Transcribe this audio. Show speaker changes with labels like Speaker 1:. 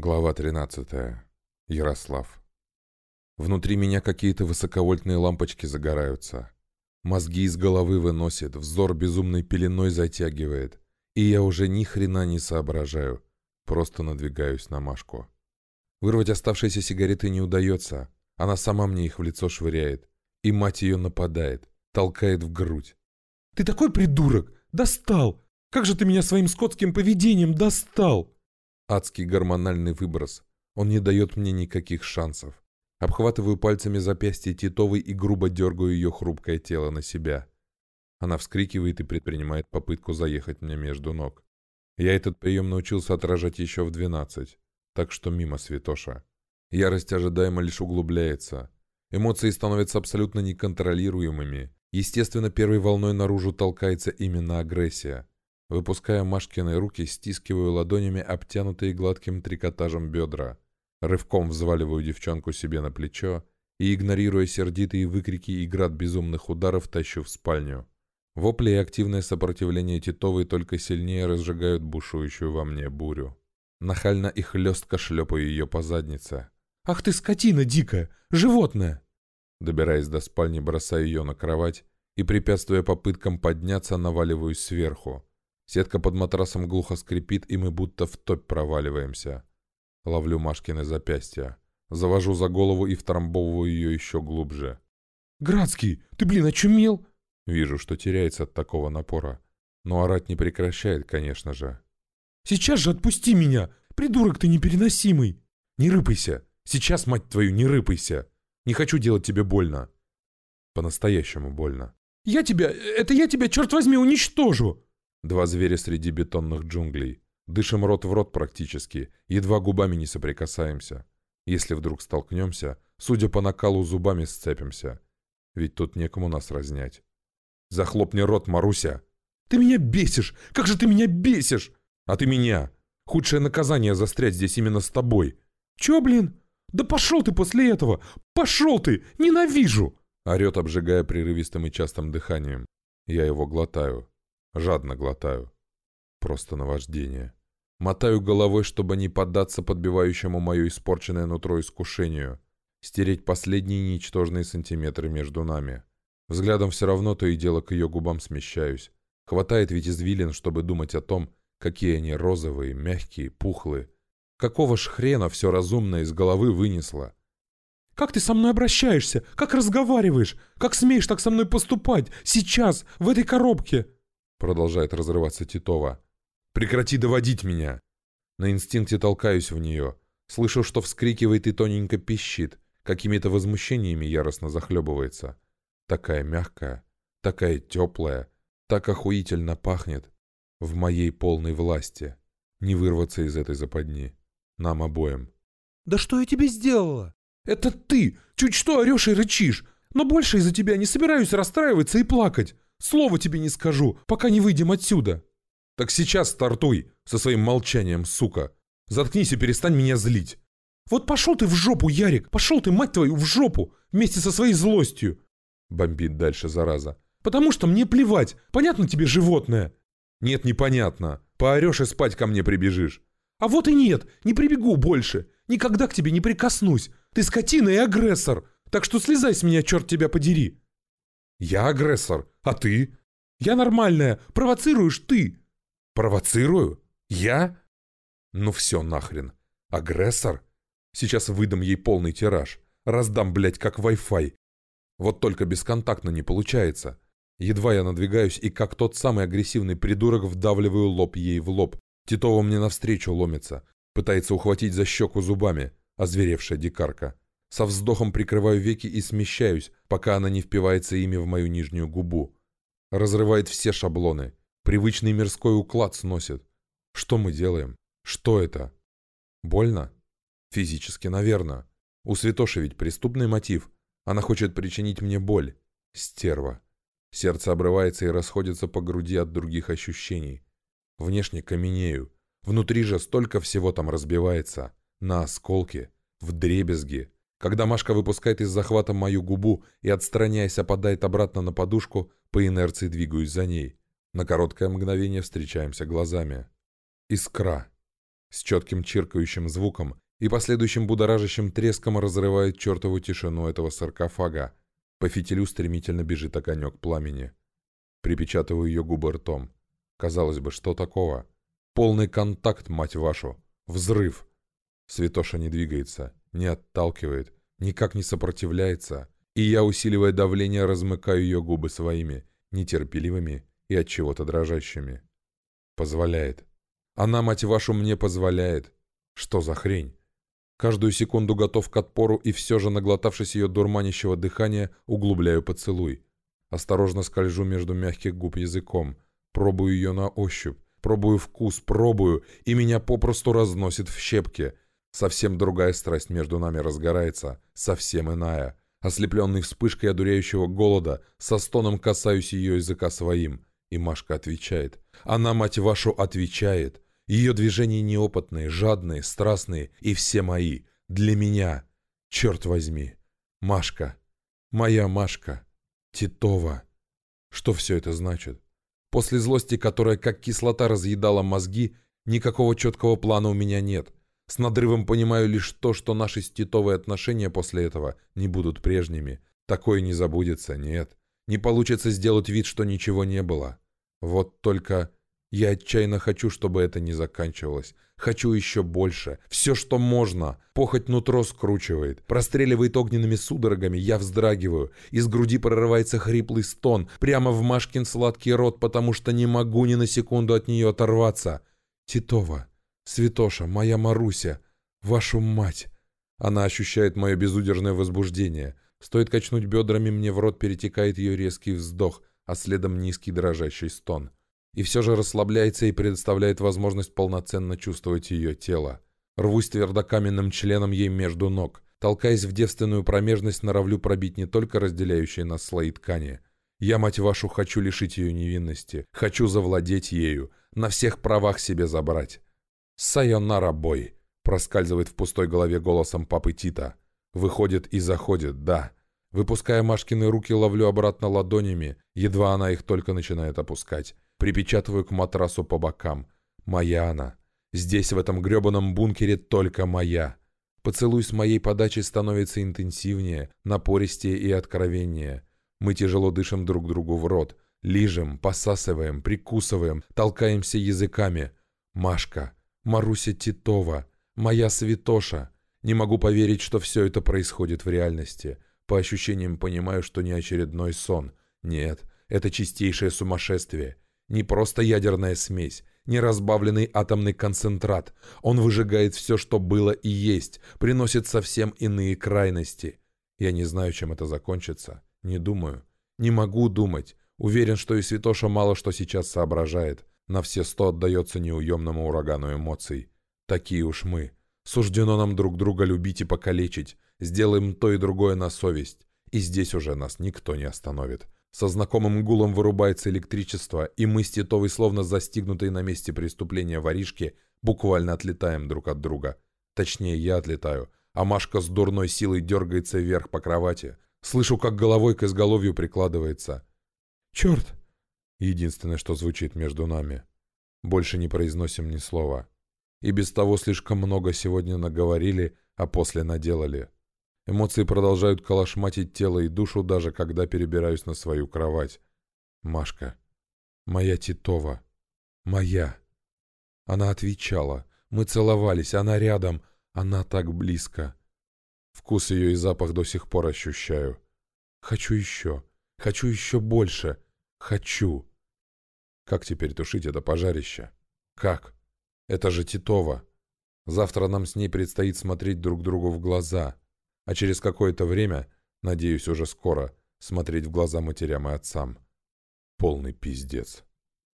Speaker 1: Глава 13. Ярослав. Внутри меня какие-то высоковольтные лампочки загораются. Мозги из головы выносит, взор безумной пеленой затягивает. И я уже ни хрена не соображаю. Просто надвигаюсь на Машку. Вырвать оставшиеся сигареты не удается. Она сама мне их в лицо швыряет. И мать ее нападает, толкает в грудь.
Speaker 2: «Ты такой придурок! Достал! Как же ты меня своим скотским поведением достал!»
Speaker 1: Адский гормональный выброс. Он не дает мне никаких шансов. Обхватываю пальцами запястье Титовой и грубо дергаю ее хрупкое тело на себя. Она вскрикивает и предпринимает попытку заехать мне между ног. Я этот прием научился отражать еще в 12, так что мимо святоша. Ярость ожидаемо лишь углубляется. Эмоции становятся абсолютно неконтролируемыми. Естественно, первой волной наружу толкается именно агрессия. Выпуская Машкины руки, стискиваю ладонями обтянутые гладким трикотажем бедра. Рывком взваливаю девчонку себе на плечо и, игнорируя сердитые выкрики и град безумных ударов, тащу в спальню. Вопли и активное сопротивление Титовой только сильнее разжигают бушующую во мне бурю. Нахально и хлестко шлепаю ее по заднице.
Speaker 2: «Ах ты скотина дикая! Животное!»
Speaker 1: Добираясь до спальни, бросаю ее на кровать и, препятствуя попыткам подняться, наваливаюсь сверху. Сетка под матрасом глухо скрипит, и мы будто в топь проваливаемся. Ловлю Машкины запястья. Завожу за голову и втрамбовываю ее еще глубже.
Speaker 2: «Градский, ты, блин, очумел?»
Speaker 1: Вижу, что теряется от такого напора. Но орать не прекращает, конечно же.
Speaker 2: «Сейчас же отпусти меня! Придурок ты непереносимый!»
Speaker 1: «Не рыпайся! Сейчас, мать твою, не рыпайся! Не хочу делать тебе больно!» По-настоящему больно.
Speaker 2: «Я тебя... Это я тебя, черт возьми, уничтожу!»
Speaker 1: Два зверя среди бетонных джунглей. Дышим рот в рот практически, едва губами не соприкасаемся. Если вдруг столкнемся, судя по накалу, зубами сцепимся. Ведь тут некому нас разнять. Захлопни рот, Маруся!
Speaker 2: Ты меня бесишь! Как же ты меня бесишь!
Speaker 1: А ты меня! Худшее наказание застрять здесь именно с тобой.
Speaker 2: Чё, блин? Да пошел ты после этого! Пошел ты! Ненавижу!
Speaker 1: Орет, обжигая прерывистым и частым дыханием. Я его глотаю. Жадно глотаю. Просто наваждение. Мотаю головой, чтобы не поддаться подбивающему мое испорченное нутро искушению. Стереть последние ничтожные сантиметры между нами. Взглядом все равно то и дело к ее губам смещаюсь. Хватает ведь извилин, чтобы думать о том, какие они розовые, мягкие, пухлые. Какого ж хрена все разумное из головы вынесло?
Speaker 2: «Как ты со мной обращаешься? Как разговариваешь? Как смеешь так со мной поступать? Сейчас, в этой коробке?»
Speaker 1: Продолжает разрываться Титова. «Прекрати доводить меня!» На инстинкте толкаюсь в нее. Слышу, что вскрикивает и тоненько пищит. Какими-то возмущениями яростно захлебывается. Такая мягкая, такая теплая, так охуительно пахнет. В моей полной власти. Не вырваться из этой западни. Нам обоим.
Speaker 2: «Да что я тебе сделала?» «Это ты! Чуть что орешь и рычишь! Но больше из-за тебя не собираюсь расстраиваться и плакать! Слова тебе не скажу, пока не выйдем отсюда!»
Speaker 1: «Так сейчас стартуй со своим молчанием, сука! Заткнись и перестань меня злить!»
Speaker 2: «Вот пошел ты в жопу, Ярик! Пошел ты, мать твою, в жопу! Вместе со своей злостью!»
Speaker 1: Бомбит дальше, зараза.
Speaker 2: «Потому что мне плевать! Понятно тебе, животное?»
Speaker 1: «Нет, непонятно. Поорешь и спать ко мне прибежишь».
Speaker 2: «А вот и нет! Не прибегу больше! Никогда к тебе не прикоснусь! Ты скотина и агрессор! Так что слезай с меня, черт тебя подери!»
Speaker 1: «Я агрессор, а ты?»
Speaker 2: «Я нормальная, провоцируешь ты!»
Speaker 1: «Провоцирую? Я?» «Ну все нахрен. Агрессор? Сейчас выдам ей полный тираж. Раздам, блядь, как Wi-Fi. Вот только бесконтактно не получается. Едва я надвигаюсь и как тот самый агрессивный придурок вдавливаю лоб ей в лоб. Титова мне навстречу ломится. Пытается ухватить за щеку зубами. Озверевшая дикарка. Со вздохом прикрываю веки и смещаюсь, пока она не впивается ими в мою нижнюю губу. Разрывает все шаблоны. Привычный мирской уклад сносит. Что мы делаем? Что это? Больно? Физически, наверное. У Святоши ведь преступный мотив. Она хочет причинить мне боль. Стерва. Сердце обрывается и расходится по груди от других ощущений. Внешне каменею. Внутри же столько всего там разбивается. На осколки. В дребезги. Когда Машка выпускает из захвата мою губу и, отстраняясь, опадает обратно на подушку, по инерции двигаюсь за ней. На короткое мгновение встречаемся глазами. Искра. С четким чиркающим звуком и последующим будоражащим треском разрывает чертову тишину этого саркофага. По фитилю стремительно бежит огонек пламени. Припечатываю ее губы ртом. Казалось бы, что такого? Полный контакт, мать вашу. Взрыв. Святоша не двигается, не отталкивает, никак не сопротивляется, и я, усиливая давление, размыкаю ее губы своими, нетерпеливыми и от чего-то дрожащими. Позволяет. Она, мать вашу, мне позволяет. Что за хрень? Каждую секунду готов к отпору и все же, наглотавшись ее дурманящего дыхания, углубляю поцелуй. Осторожно скольжу между мягких губ языком. Пробую ее на ощупь. Пробую вкус, пробую, и меня попросту разносит в щепки. Совсем другая страсть между нами разгорается, совсем иная. Ослепленный вспышкой одуряющего голода, со стоном касаюсь ее языка своим. И Машка отвечает. Она, мать вашу, отвечает. Ее движения неопытные, жадные, страстные и все мои. Для меня. Черт возьми. Машка. Моя Машка. Титова. Что все это значит? После злости, которая как кислота разъедала мозги, никакого четкого плана у меня нет. С надрывом понимаю лишь то, что наши с Титовой отношения после этого не будут прежними. Такое не забудется, нет. Не получится сделать вид, что ничего не было. Вот только я отчаянно хочу, чтобы это не заканчивалось. Хочу еще больше. Все, что можно. Похоть нутро скручивает. Простреливает огненными судорогами. Я вздрагиваю. Из груди прорывается хриплый стон. Прямо в Машкин сладкий рот, потому что не могу ни на секунду от нее оторваться. Титова. Святоша. Моя Маруся. Вашу мать. Она ощущает мое безудержное возбуждение. Стоит качнуть бедрами, мне в рот перетекает ее резкий вздох, а следом низкий дрожащий стон и все же расслабляется и предоставляет возможность полноценно чувствовать ее тело. Рвусь твердокаменным членом ей между ног. Толкаясь в девственную промежность, норовлю пробить не только разделяющие нас слои ткани. Я, мать вашу, хочу лишить ее невинности. Хочу завладеть ею. На всех правах себе забрать. «Сайонара, бой!» проскальзывает в пустой голове голосом папы Тита. Выходит и заходит, да. Выпуская Машкины руки, ловлю обратно ладонями, едва она их только начинает опускать. Припечатываю к матрасу по бокам. Моя она. Здесь, в этом гребаном бункере, только моя. Поцелуй с моей подачи становится интенсивнее, напористее и откровеннее. Мы тяжело дышим друг другу в рот. Лижем, посасываем, прикусываем, толкаемся языками. Машка, Маруся Титова, моя святоша. Не могу поверить, что все это происходит в реальности. По ощущениям понимаю, что не очередной сон. Нет, это чистейшее сумасшествие. Не просто ядерная смесь, не разбавленный атомный концентрат. Он выжигает все, что было и есть, приносит совсем иные крайности. Я не знаю, чем это закончится. Не думаю. Не могу думать. Уверен, что и Святоша мало что сейчас соображает. На все сто отдается неуемному урагану эмоций. Такие уж мы. Суждено нам друг друга любить и покалечить. Сделаем то и другое на совесть. И здесь уже нас никто не остановит. Со знакомым гулом вырубается электричество, и мы с Титовой, словно застигнутые на месте преступления воришки, буквально отлетаем друг от друга. Точнее, я отлетаю, а Машка с дурной силой дергается вверх по кровати. Слышу, как головой к изголовью прикладывается. «Черт!» Единственное, что звучит между нами. Больше не произносим ни слова. И без того слишком много сегодня наговорили, а после наделали. Эмоции продолжают калашматить тело и душу, даже когда перебираюсь на свою кровать. Машка. Моя Титова. Моя. Она отвечала. Мы целовались, она рядом. Она так близко. Вкус ее и запах до сих пор ощущаю. Хочу еще. Хочу еще больше. Хочу. Как теперь тушить это пожарище? Как? Это же Титова. Завтра нам с ней предстоит смотреть друг другу в глаза а через какое-то время, надеюсь, уже скоро, смотреть в глаза матерям и отцам. Полный пиздец.